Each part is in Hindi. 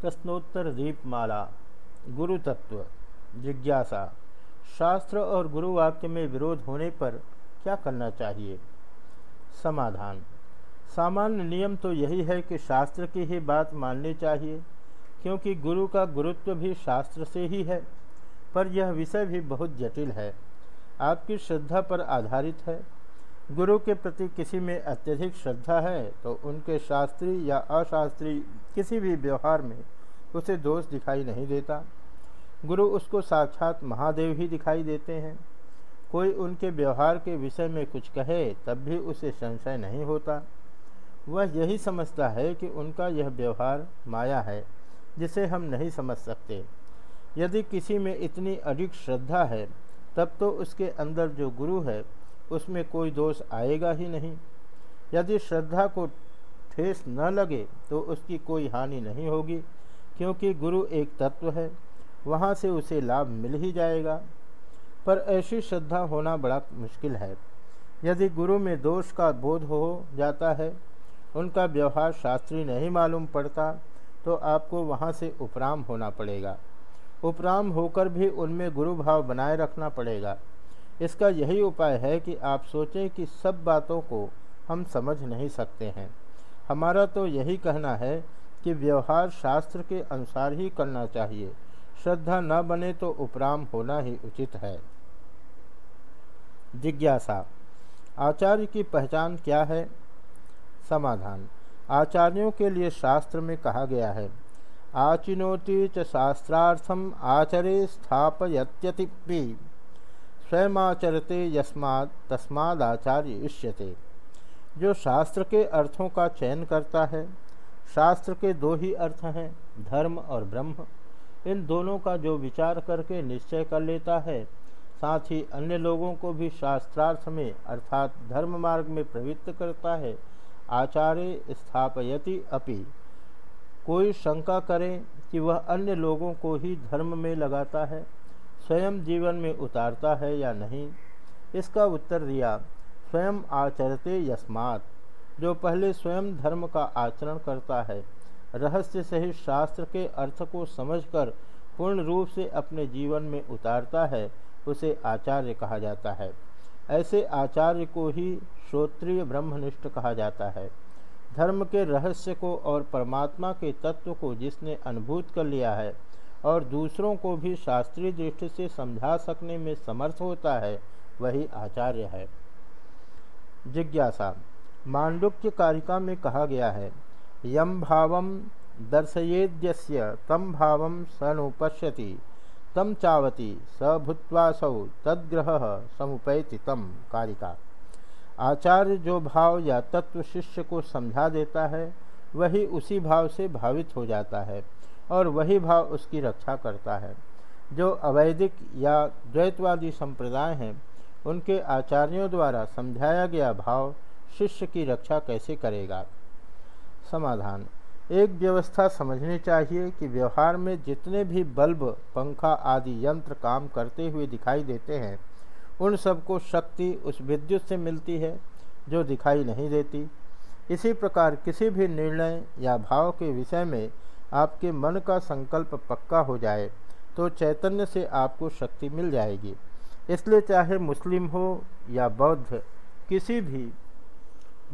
प्रश्नोत्तर दीपमाला गुरु तत्व जिज्ञासा। शास्त्र और गुरु वाक्य में विरोध होने पर क्या करना चाहिए? समाधान। सामान्य नियम तो यही है कि शास्त्र की ही बात माननी चाहिए, क्योंकि गुरु का गुरुत्व भी शास्त्र से ही है, पर यह विषय भी बहुत जटिल है। आपकी श्रद्धा पर आधारित है। गुरु के प्रति किसी में अत्यधिक श्रद्धा है तो उनके शास्त्रीय या अशास्त्रीय किसी भी व्यवहार में उसे दोष दिखाई नहीं देता। गुरु उसको साक्षात महादेव ही दिखाई देते हैं। कोई उनके व्यवहार के विषय में कुछ कहे, तब भी उसे संशय नहीं होता। वह यही समझता है कि उनका यह व्यवहार माया है, जिसे हम नहीं समझ सकते। यदि किसी में इतनी अधिक श्रद्धा है, तब तो उसके अंदर जो गुरु है, उसमें कोई दोष आएगा ही नहीं। यदि श्रद्धा को ठेस न लगे तो उसकी कोई हानि नहीं होगी। क्योंकि गुरु एक तत्व है, वहाँ से उसे लाभ मिल ही जाएगा। पर ऐसी श्रद्धा होना बड़ा मुश्किल है। यदि गुरु में दोष का बोध हो जाता है, उनका व्यवहार शास्त्री नहीं मालूम पड़ता तो आपको वहाँ से उपराम होना पड़ेगा। उपराम होकर भी उनमें गुरु भाव बनाए रखना पड़ेगा। इसका यही उपाय है कि आप सोचें कि सब बातों को हम समझ नहीं सकते हैं। हमारा तो यही कहना है कि व्यवहार शास्त्र के अनुसार ही करना चाहिए। श्रद्धा न बने तो उपराम होना ही उचित है। जिज्ञासा। आचार्य की पहचान क्या है? समाधान। आचार्यों के लिए शास्त्र में कहा गया है, आचिनोति च शास्त्रार्थम आचरे स्थापयत्यति स्वयमाचरते यस्मात् तस्मादाचार्य इष्यते। जो शास्त्र के अर्थों का चयन करता है शास्त्र के दो ही अर्थ हैं, धर्म और ब्रह्म। इन दोनों का जो विचार करके निश्चय कर लेता है, साथ ही अन्य लोगों को भी शास्त्रार्थ में, अर्थात धर्म मार्ग में प्रवृत्त करता है, आचार्य स्थापयति अपि। कोई शंका करे कि वह अन्य लोगों को ही धर्म में लगाता है, स्वयं जीवन में उतारता है या नहीं? इसका उत्तर दिया, स्वयं आचरते यस्मात। जो पहले स्वयं धर्म का आचरण करता है, रहस्य सहित शास्त्र के अर्थ को समझकर पूर्ण रूप से अपने जीवन में उतारता है, उसे आचार्य कहा जाता है। ऐसे आचार्य को ही श्रोत्रिय ब्रह्मनिष्ठ कहा जाता है। धर्म के रहस्य को और परमात्मा के तत्व को जिसने अनुभूत कर लिया है और दूसरों को भी शास्त्रीय दृष्टि से समझा सकने में समर्थ होता है, वही आचार्य है। जिज्ञासा मांडुक्य कारिका में कहा गया है यम भाव दर्शयेद्यस्य तम भाव सनुपश्यति तम चावती स भूत्वासौ तद्ग्रह समुपैति तम कारिका। आचार्य जो भाव या तत्व शिष्य को समझा देता है, वही उसी भाव से भावित हो जाता है और वही भाव उसकी रक्षा करता है। जो अवैधिक या द्वैतवादी संप्रदाय हैं, उनके आचार्यों द्वारा समझाया गया भाव शिष्य की रक्षा कैसे करेगा? समाधान। एक व्यवस्था समझनी चाहिए कि व्यवहार में जितने भी बल्ब, पंखा आदि यंत्र काम करते हुए दिखाई देते हैं, उन सबको शक्ति उस विद्युत से मिलती है, जो दिखाई नहीं देती। इसी प्रकार किसी भी निर्णय या भाव के विषय में आपके मन का संकल्प पक्का हो जाए तो चैतन्य से आपको शक्ति मिल जाएगी। इसलिए चाहे मुस्लिम हो या बौद्ध, किसी भी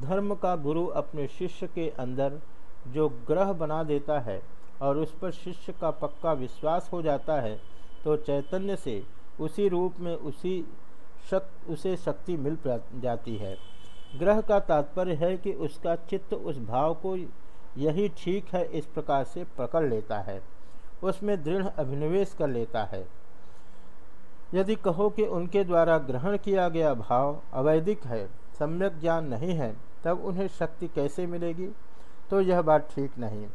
धर्म का गुरु अपने शिष्य के अंदर जो ग्रह बना देता है और उस पर शिष्य का पक्का विश्वास हो जाता है तो चैतन्य से उसी रूप में उसी शक, उसे शक्ति मिल जाती है। ग्रह का तात्पर्य है कि उसका चित्त उस भाव को यही ठीक है, इस प्रकार से पकड़ लेता है। उसमें दृढ़ अभिनिवेश कर लेता है। यदि कहो कि उनके द्वारा ग्रहण किया गया भाव अवैधिक है सम्यक ज्ञान नहीं है, तब उन्हें शक्ति कैसे मिलेगी? तो यह बात ठीक नहीं।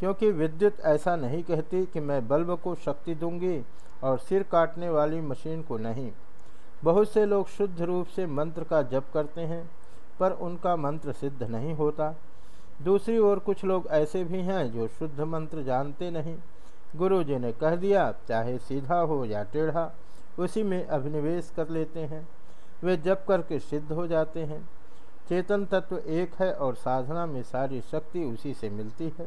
क्योंकि विद्युत ऐसा नहीं कहती कि मैं बल्ब को शक्ति दूँगी और सिर काटने वाली मशीन को नहीं। बहुत से लोग शुद्ध रूप से मंत्र का जप करते हैं, पर उनका मंत्र सिद्ध नहीं होता। दूसरी ओर कुछ लोग ऐसे भी हैं जो शुद्ध मंत्र जानते नहीं। गुरु जी ने कह दिया, चाहे सीधा हो या टेढ़ा, उसी में अभिनिवेश कर लेते हैं। वे जप करके सिद्ध हो जाते हैं। चेतन तत्व एक है और साधना में सारी शक्ति उसी से मिलती है।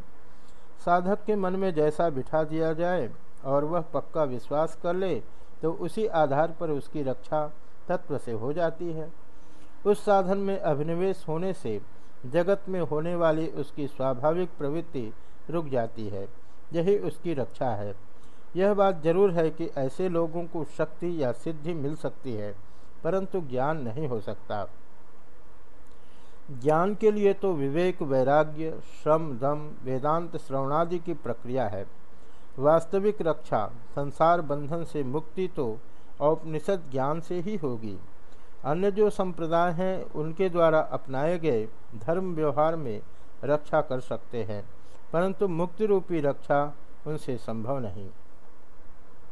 साधक के मन में जैसा बिठा दिया जाए और वह पक्का विश्वास कर ले तो उसी आधार पर उसकी रक्षा तत्व से हो जाती है। उस साधन में अभिनिवेश होने से जगत में होने वाली उसकी स्वाभाविक प्रवृत्ति रुक जाती है। यही उसकी रक्षा है। यह बात ज़रूर है कि ऐसे लोगों को शक्ति या सिद्धि मिल सकती है। परंतु ज्ञान नहीं हो सकता। ज्ञान के लिए तो विवेक, वैराग्य, श्रम दम वेदांत, श्रवणादि की प्रक्रिया है। वास्तविक रक्षा, संसार बंधन से मुक्ति तो औपनिषद ज्ञान से ही होगी। अन्य जो संप्रदाय हैं, उनके द्वारा अपनाए गए धर्म व्यवहार में रक्षा कर सकते हैं, परंतु मुक्ति रूपी रक्षा उनसे संभव नहीं।